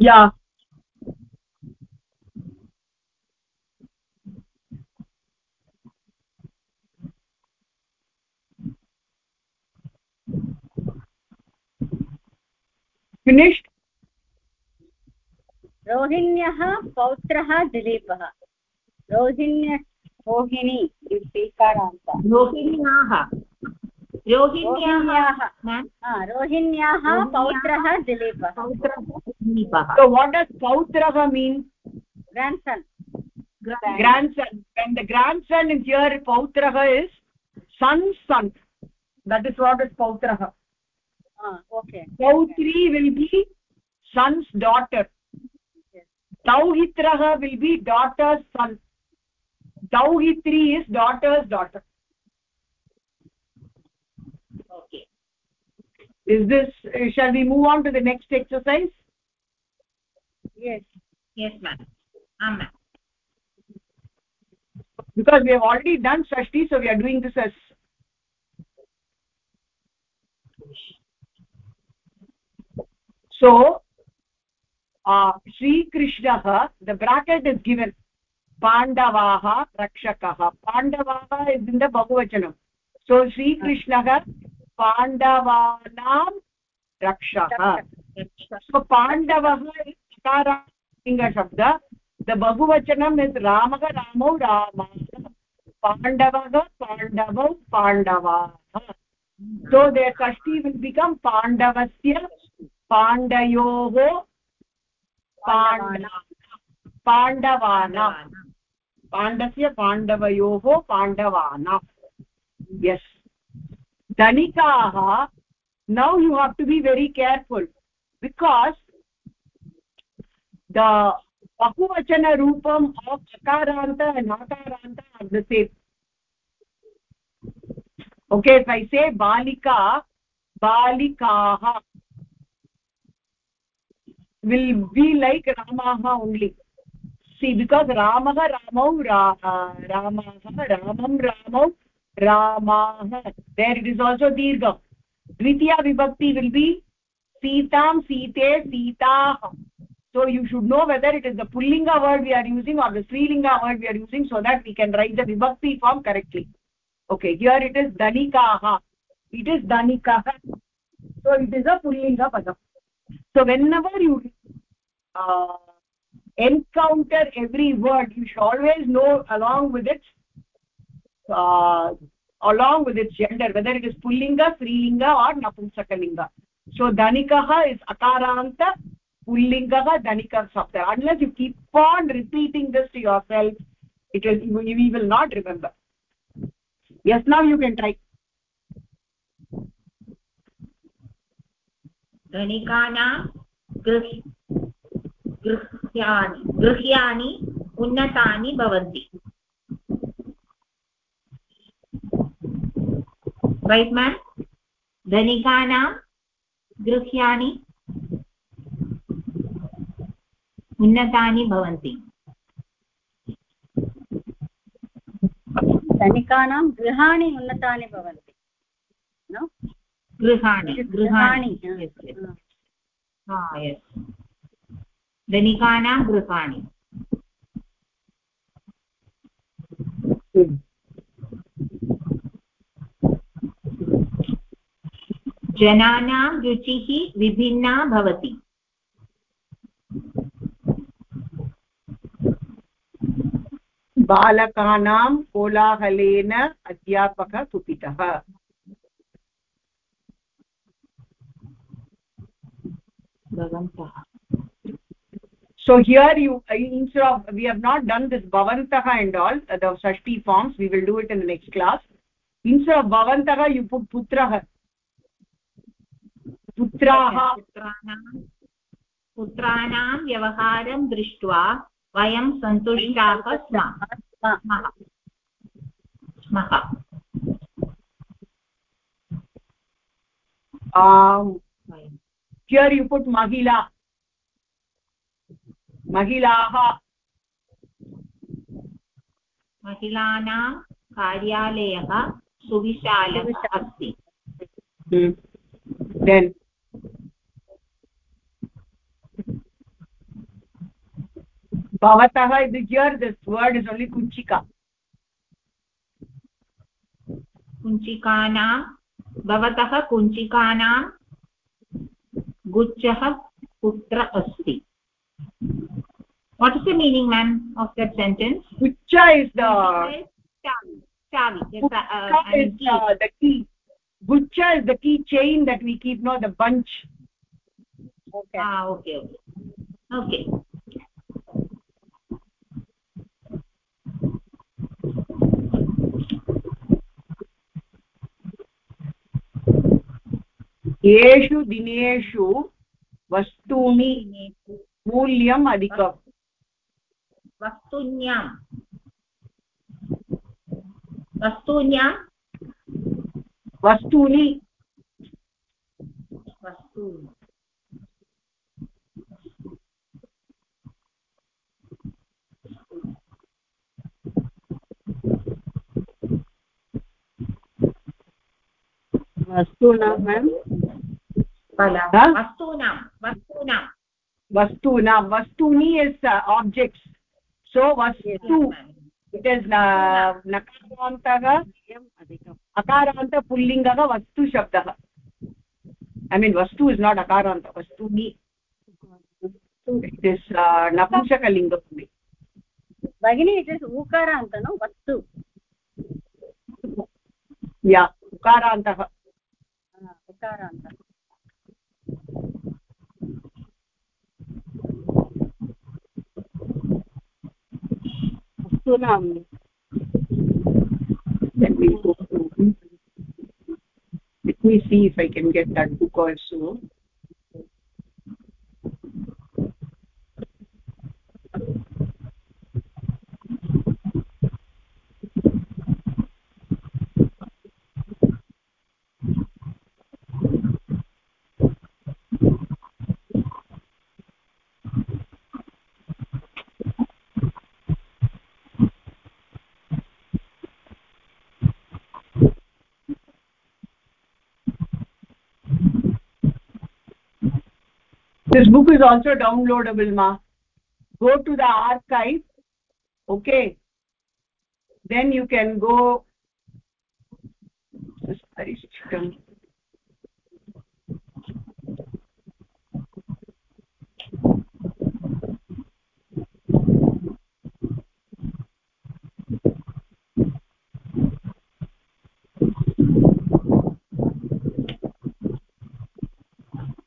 yeah finished? रोहिण्यः पौत्रः दिलीपः। रोहिण्य रोहिणी स्वीकारान्त। रोहिण्याः। रोहिण्याः रोहिण्याः पौत्रः दिलीपः। पौत्रः mean grandson grandson and the grandson is your पौत्रः is son son that is what is पौत्रः ah, पौत्री will be son's daughter dauhitrah will be daughter's son. Dauhitri is daughter's daughter. Okay. Is this uh, shall we move on to the next exercise? Yes. Yes ma'am. Ma'am. Because we have already done shashti so we are doing this as so श्रीकृष्णः the bracket is given पाण्डवाः रक्षकः पाण्डवाः is in the bahuvachanam so श्रीकृष्णः पाण्डवानां रक्षः so पाण्डवः लिङ्गशब्द the bahuvachanam is ramah ramau ramah पाण्डवः पाण्डवौ पाण्डवाः so their kashti will become pandavasya pandayoho पाण्डवानां पाण्डस्य पाण्डवयोः पाण्डवानां yes धनिकाः now you have to be very careful because the बहुवचनरूपम् of अकारान्त नाकारान्त are the same okay I say बालिका, बालिकाः। Will be like ramaha only see because ramah ramau ramah ramam ramau ramah there it is also dirgha dvitiya vibhakti will be sitam site sitaah so you should know whether it is the pullinga word we are using or the strilinga word we are using so that we can write the vibhakti form correctly okay here it is dhanikah it is dhanikah so it is a pullinga padam so whenever you uh, encounter every word you should always know along with its uh, along with its gender whether it is pullinga strilinga or napumsakalinga. So dhanikah is akaranta pullingah dhanikah sabda unless you keep on repeating this to yourself it will you will not remember. Yes now you can try धनिकानां गृह्यानि गृह्यानि उन्नतानि भवन्ति। Right men धनिकानां गृह्यानि उन्नतानि भवन्ति। धनिकानां गृहाणि उन्नतानि भवन्ति। गृहाणि गृहाणि धनिकानां गृहाणि। जनानां रुचिः विभिन्ना भवति। बालकानां कोलाहलेन अध्यापकः कुपितः so here you instead of we have not done this bhavantah and all uh, the shashti forms we will do it in the next class instead of bhavantah you put putrah putraः पुत्राणां व्यवहारं दृष्ट्वा वयं सन्तुष्टाः स्मः स्मः um here you put mahila महिलाः महिलानां कार्यालयः सुविशालः अस्ति then bhavatah is here this word is only kunchika कुञ्चिकानां भवतः कुञ्चिकानां गुच्छः कुत्र अस्ति what is the meaning ma'am of that sentence gucha is the chavi chavi yes, uh, is key. Uh, the key gucha is the key chain that we keep no the bunch okay ah okay okay okay येषु दिनेषु वस्तूनि मूल्यम् अधिकम्। वस्तून्यां। वस्तून्यां। वस्तूनि। वस्तूनि। वस्तूनां ma'am. वस्तूनां वस्तूनां vastuna vastuni is uh, objects so vastu it is uh, nakarantah akaranta pullingah vastu shabdah i mean vastu is not akaranta vastuni it is uh, napumsakalinga only bagini it is ukaranta no ukarantah let me go to let me see if i can get that book also this book is also downloadable ma. Go to the archive okay? Then you can go.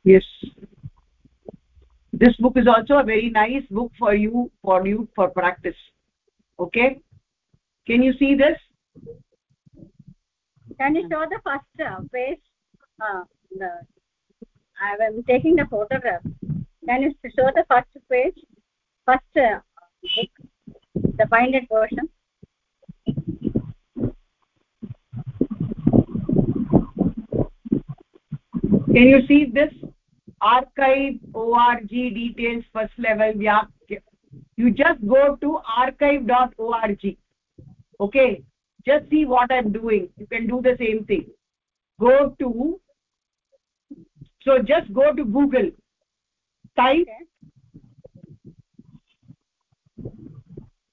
Yes this book is also a very nice book for you for you for practice. Okay? Can you see this? Can you show the first uh, page? Uh, the i am taking the photograph. Can you show the first page? First uh, book the binded version. Can you see this archive org details first level vyakya you just go to archive.org okay just see what i'm doing you can do the same thing go to so just go to google type okay.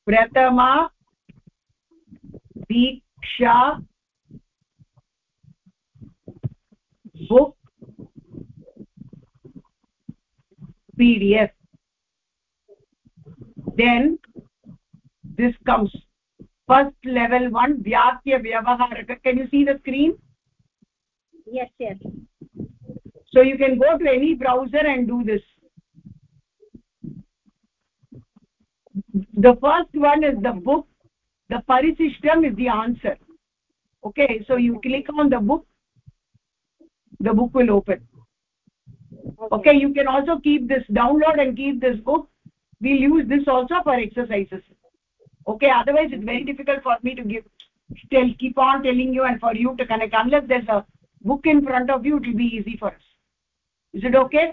pratama diksha book pdf then this comes. First level one vyakya vyavaharaka. Can you see the screen? Yes yes. So you can go to any browser and do this. The first one is the book. The parisishtam is the answer. Okay so you click on the book. The book will open okay. okay you can also keep this download and keep this book. We'll use this also for exercises. Okay otherwise it's very difficult for me to give still keep on telling you and for you to connect. Unless there's a book in front of you it will be easy for us. Is it okay?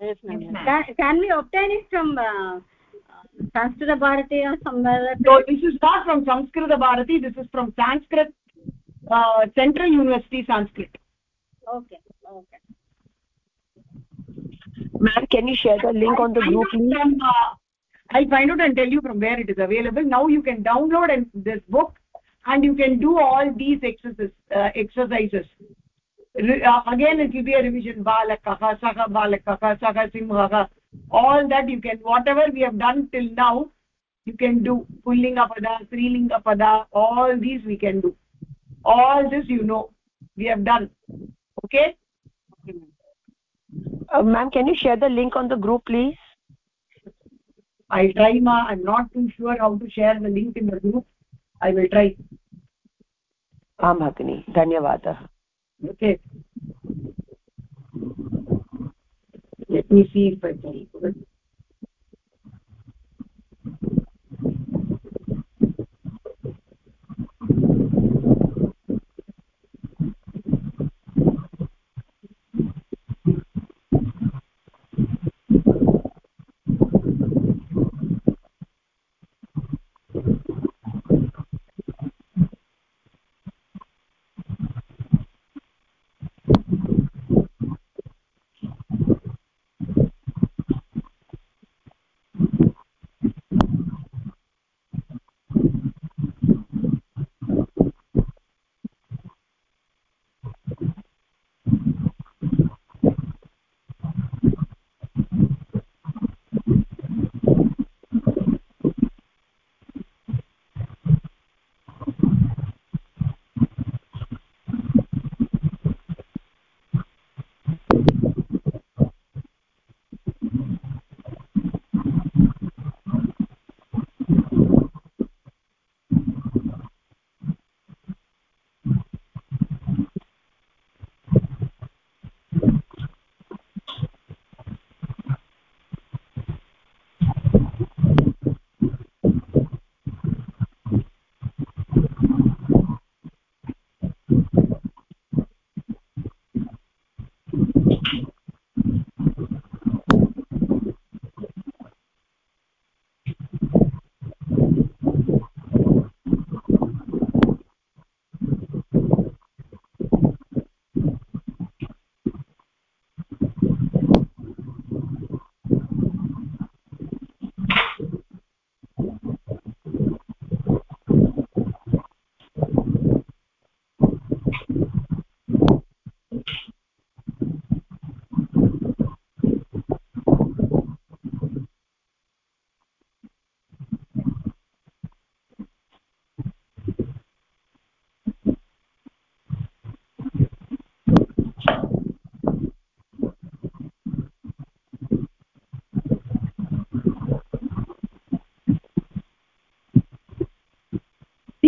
Yes, can, can we obtain it from uh, sanskrit bharati or somewhere so this is not from sanskrit bharati. This is from sanskrit uh, central university sanskrit. Okay okay ma'am can you share the link on the group please? from, uh, i'll find out and tell you from where it is available. Now you can download and this book and you can do all these exercises uh, exercises. Uh, again it will be a revision. Balakah saha balakah saha simhah all that you can whatever we have done till now you can do. Pullinga pada strilinga pada all these we can do. All this you know we have done. Okay, okay uh, ma'am can you share the link on the group please i'll try ma i'm not too sure how to share the link in the group i will try आं भगिनि धन्यवादः okay let me see if i can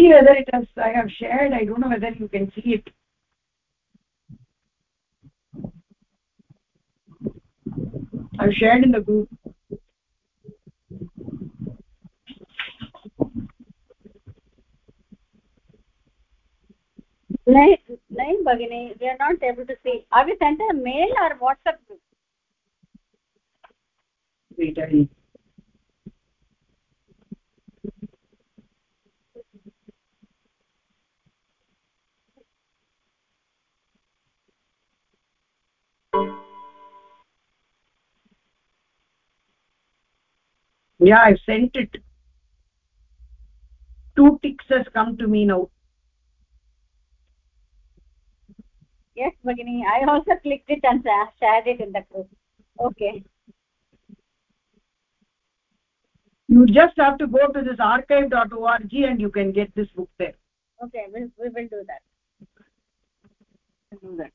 see whether it has i have shared i don't know whether you can see it i've shared in the group nay, Bhagini, we are not able to see. Are we sent a mail or WhatsApp group? wait i yeah i've sent it two ticks has come to me now Yes, Bhagini, I also clicked it and shared it in the group. Okay. you just have to go to this archive.org and you can get this book there Okay, we, we will do that. do that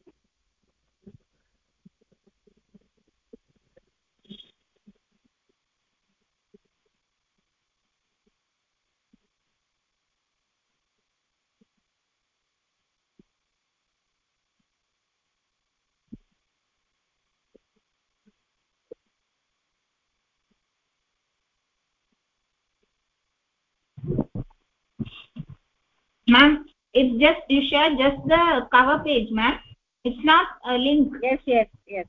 ma'am it's just you share just the cover page ma'am. It's not a link. Yes, yes, yes.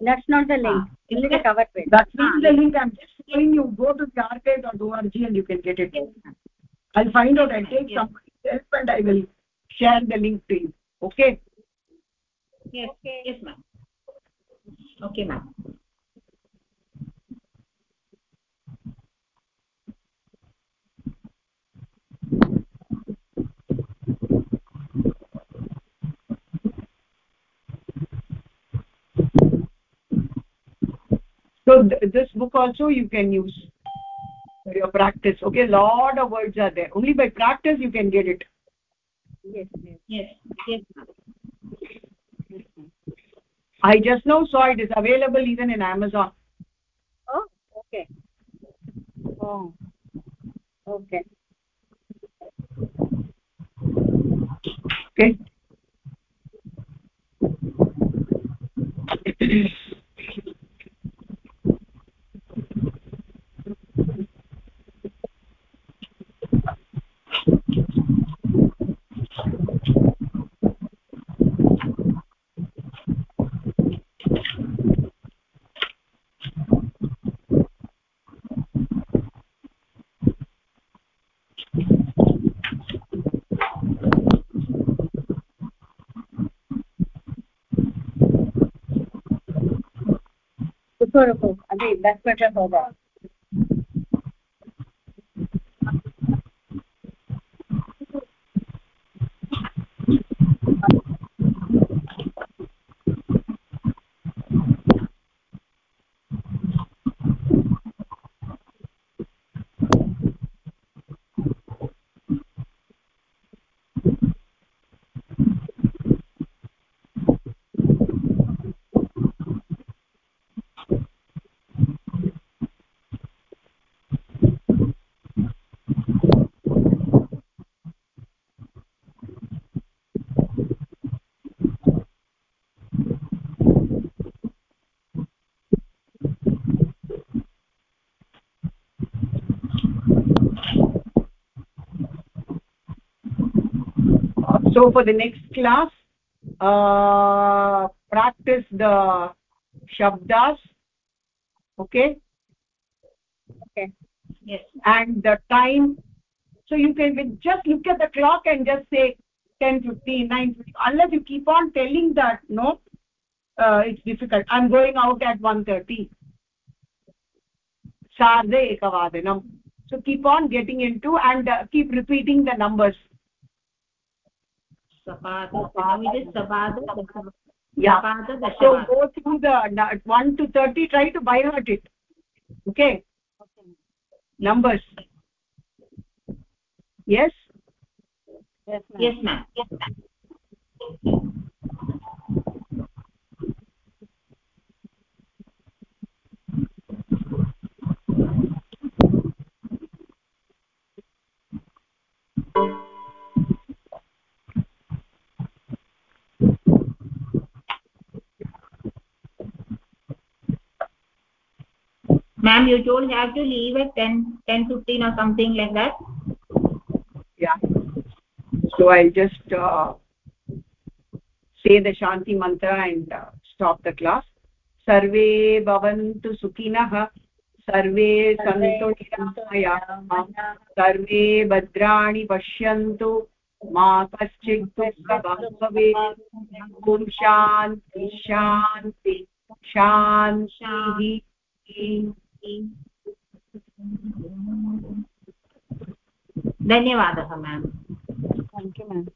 That's not the link. Ah, Only the cover page. that's not the link. I'm just telling you go to the archive.org and you can get it. Yes i'll find out. I'll take Yes. somebody's help and i will share the link to you. Okay? Yes yes ma'am. Okay ma'am so th this book also you can use for your practice okay lot of words are there only by practice you can get it Yes, yes. yes yes i just now saw it is available even in amazon Oh, okay. Oh, okay. okay रुको रुको अभी दस minute में होगा so for the next class uh practice the shabdas okay? Okay. Yes. And the time so you can just look at the clock and just say 10 15 9 15, unless you keep on telling that no uh, it's difficult. I'm going out at 1:30 sarde ekavadanam so keep on getting into and uh, keep repeating the numbers sapad now it is sapad yeah. Sapad so go through the uh, 1 to 30 try to by heart it okay. Numbers. Yes? Yes ma'am. yes ma'am. Yes ma'am ma'am you told have to leave at 10 10 15 or something like that yeah so i'll just uh, say the shanti mantra and uh, stop the class सर्वे भवन्तु सुखिनः सर्वे सन्तु निरामयाः सर्वे भद्राणि पश्यन्तु मा कश्चित् भवेत् ॐ शान्ति शान्ति शान्तिः धन्यवादः मेम् थेङ्क् यू मेम्